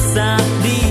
sabia.